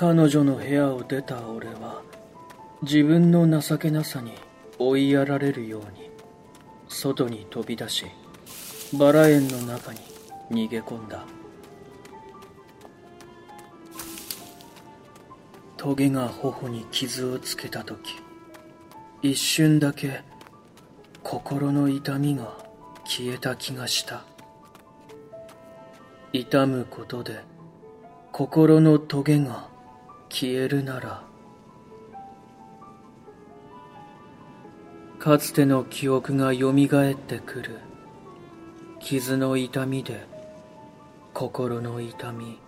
彼女の部屋を出た俺は自分の情けなさに追いやられるように外に飛び出しバラ園の中に逃げ込んだ。トゲが頬に傷をつけた時一瞬だけ心の痛みが消えた気がした。痛むことで心のトゲが消えるなら。かつての記憶がよみがえってくる。傷の痛みで心の痛み。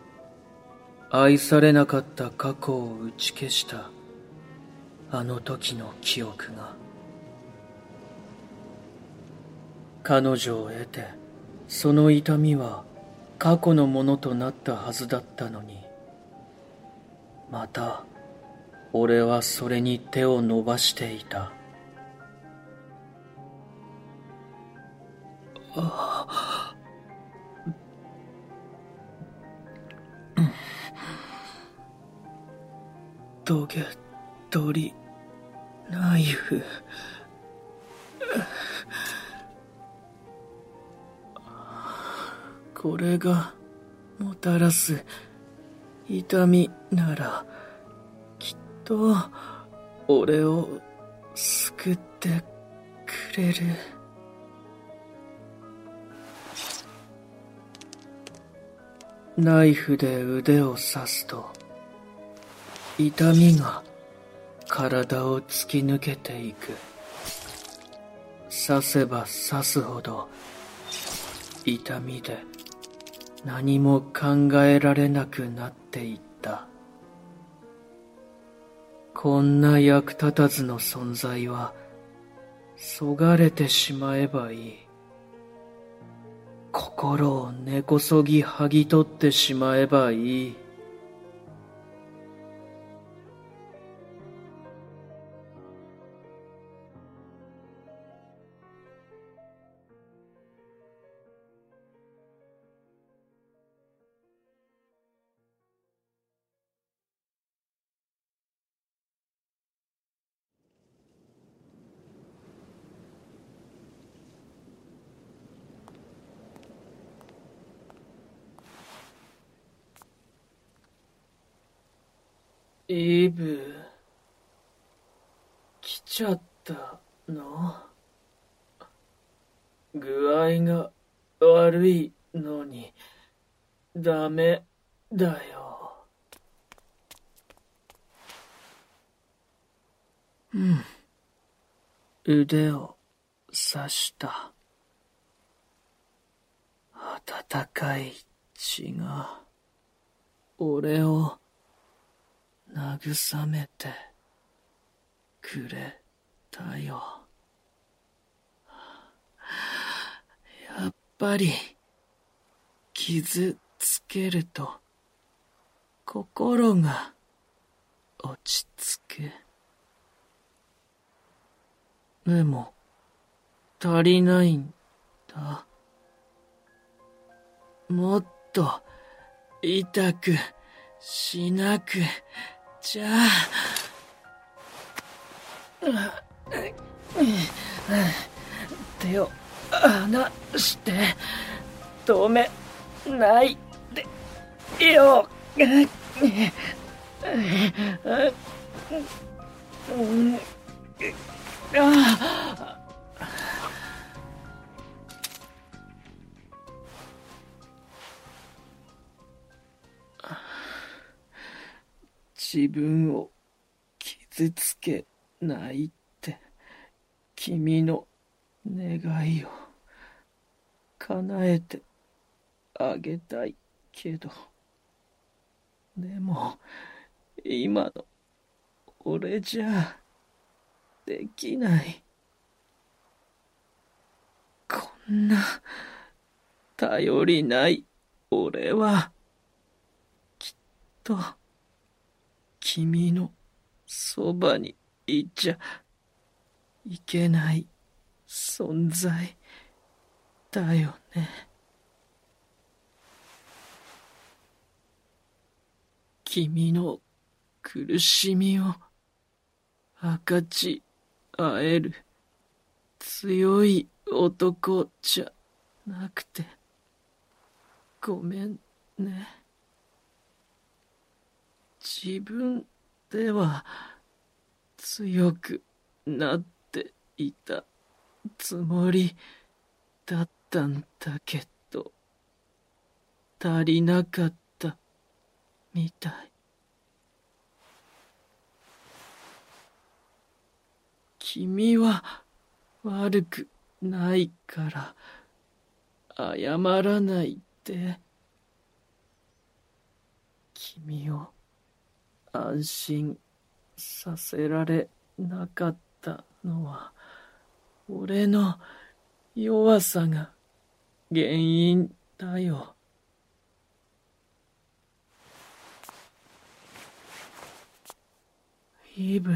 愛されなかった過去を打ち消した。あの時の記憶が。彼女を得てその痛みは過去のものとなったはずだったのに。また俺はそれに手を伸ばしていた。あトゲ取りナイフ。これがもたらす痛みならきっと俺を救ってくれる。ナイフで腕を刺すと痛みが体を突き抜けていく。刺せば刺すほど痛みで何も考えられなくなっていった。こんな役立たずの存在はそがれてしまえばいい。心を根こそぎ剥ぎ取ってしまえばいい。イブ、来ちゃったの？具合が悪いのに、ダメだよ。うん。腕を刺した。温かい血が、俺を、慰めてくれたよ。やっぱり、傷つけると、心が落ち着く。でも、足りないんだ。もっと、痛くしなくじゃあ、手を離して止めないでよ。あ自分を傷つけないって君の願いを叶えてあげたいけど。でも今の俺じゃできない。こんな頼りない俺はきっと君のそばにいちゃいけない存在だよね。君の苦しみを分かち合える強い男じゃなくてごめんね自分では強くなっていたつもりだったんだけど足りなかったみたい。君は悪くないから謝らないで。君を安心させられなかったのは俺の弱さが原因だよ。イブ、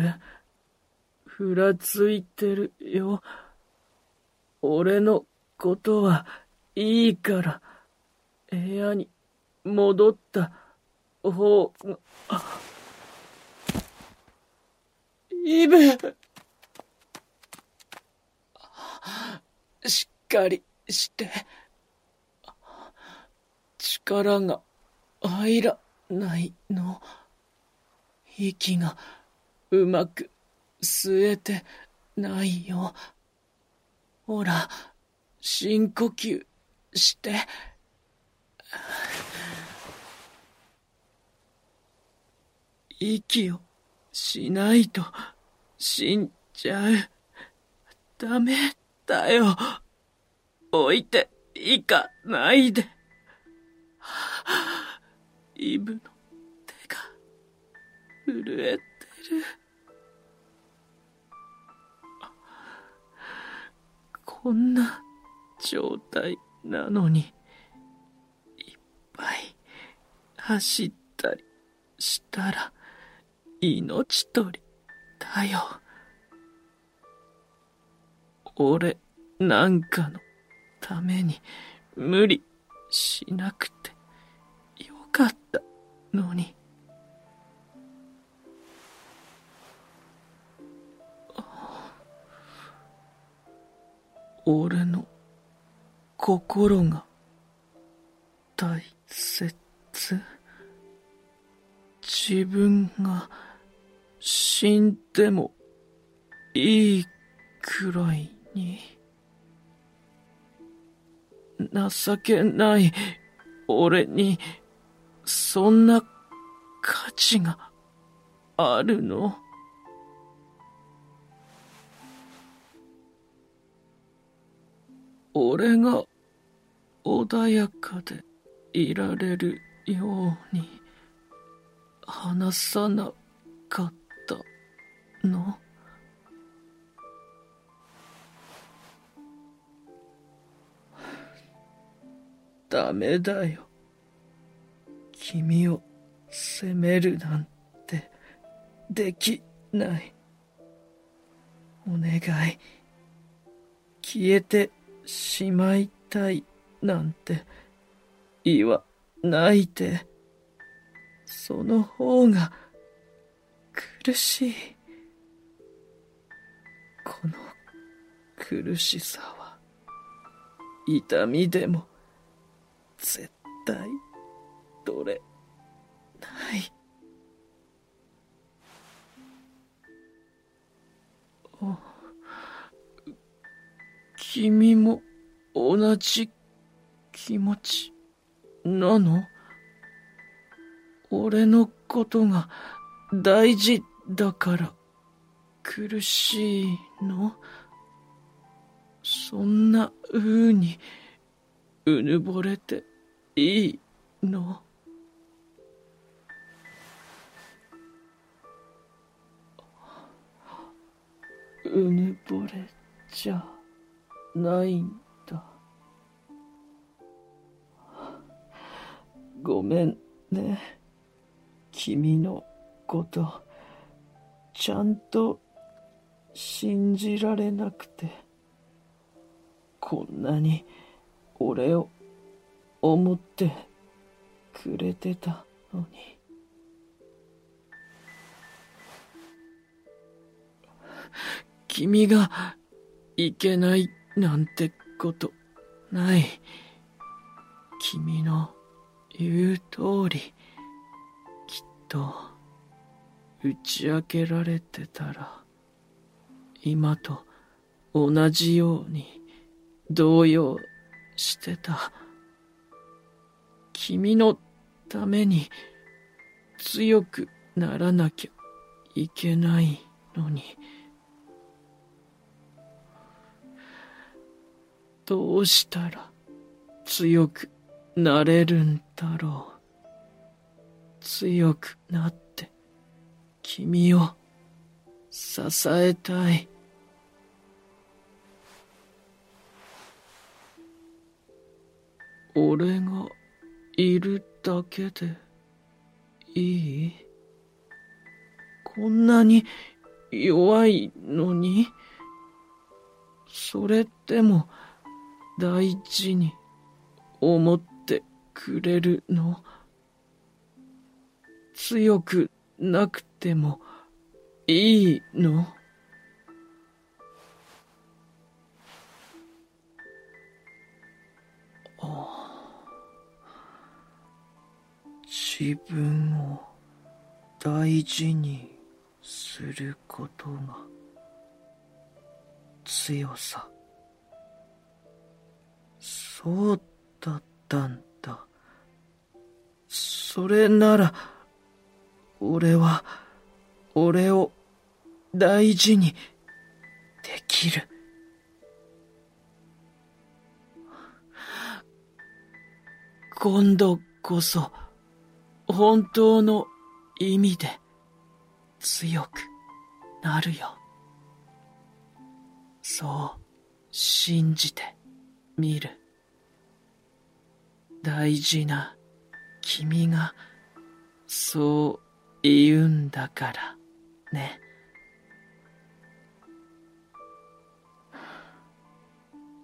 ふらついてるよ。俺のことはいいから、部屋に戻った方が、イブしっかりして。力が入らないの。息がうまく吸えてないよ。ほら、深呼吸して。息をしないと死んじゃう。ダメだよ。置いていかないで。イブの手が震えてる。こんな状態なのに、いっぱい走ったりしたら命取りだよ。俺なんかのために無理しなくてよかったのに。俺の心がでもいいくらいに情けない俺にそんな価値があるの？俺が穏やかでいられるように話さなかった。の？ダメだよ。君を責めるなんてできない。お願い。消えてしまいたいなんて言わないで。その方が苦しい。この苦しさは痛みでも絶対取れ？ない。君も同じ気持ちなの？俺のことが大事だから。苦しいの？そんな風にうぬぼれていいの？うぬぼれじゃないんだ。ごめんね。君のこと、ちゃんと信じられなくてこんなに俺を思ってくれてたのに君がいけないなんてことない君の言う通りきっと打ち明けられてたら。今と同じように動揺してた。君のために強くならなきゃいけないのに。どうしたら強くなれるんだろう。強くなって君を支えたい。俺がいるだけでいい？こんなに弱いのに？それでも大事に思ってくれるの？強くなくてもいいの？自分を大事にすることが強さ。そうだったんだ。それなら俺は俺を大事にできる。今度こそ本当の意味で強くなるよ。そう信じてみる。大事な君がそう言うんだからね。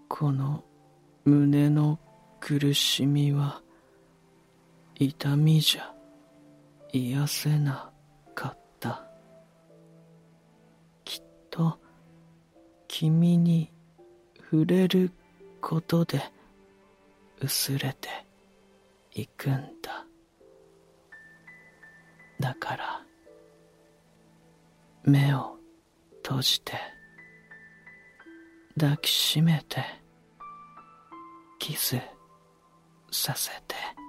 この胸の苦しみは痛みじゃ癒せなかったきっと君に触れることで薄れていくんだ。だから目を閉じて抱きしめてキスさせて。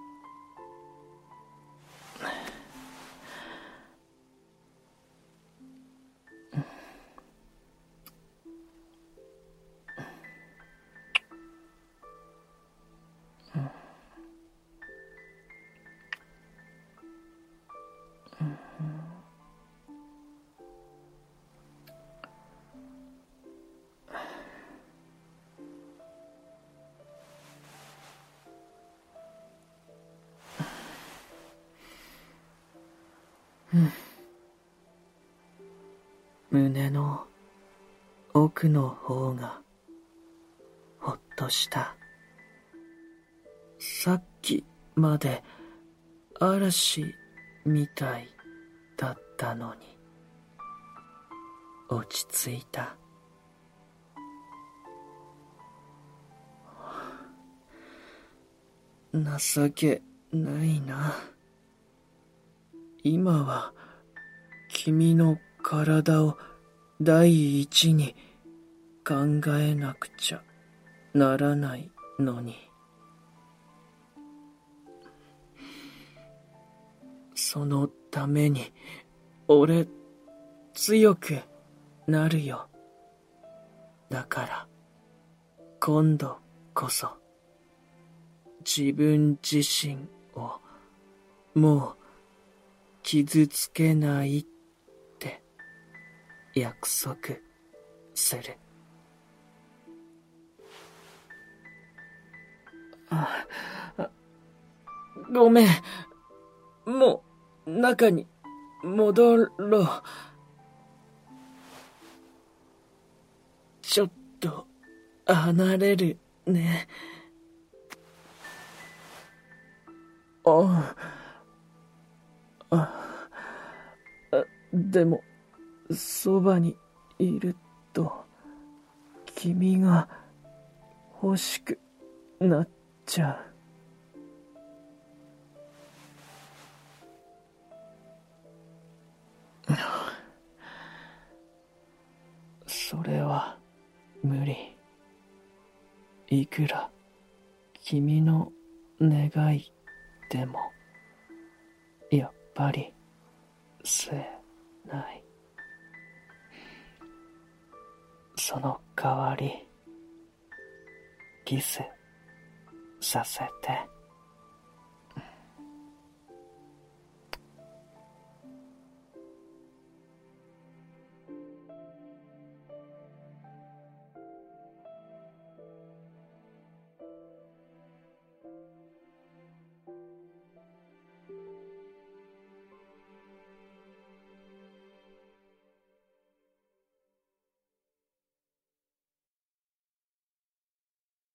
胸の奥の方がほっとした。さっきまで嵐みたいだったのに落ち着いた。情けないな。今は君の体を第一に考えなくちゃならないのに。そのために俺強くなるよ。だから今度こそ自分自身をもう傷つけないって約束する。あ、ごめん。もう、中に戻ろう。ちょっと、離れるね。ああ。あ、でも、そばにいると君が欲しくなっちゃう。それは無理。いくら君の願いでもい、や縛り吸えない。その代わり、キスさせて。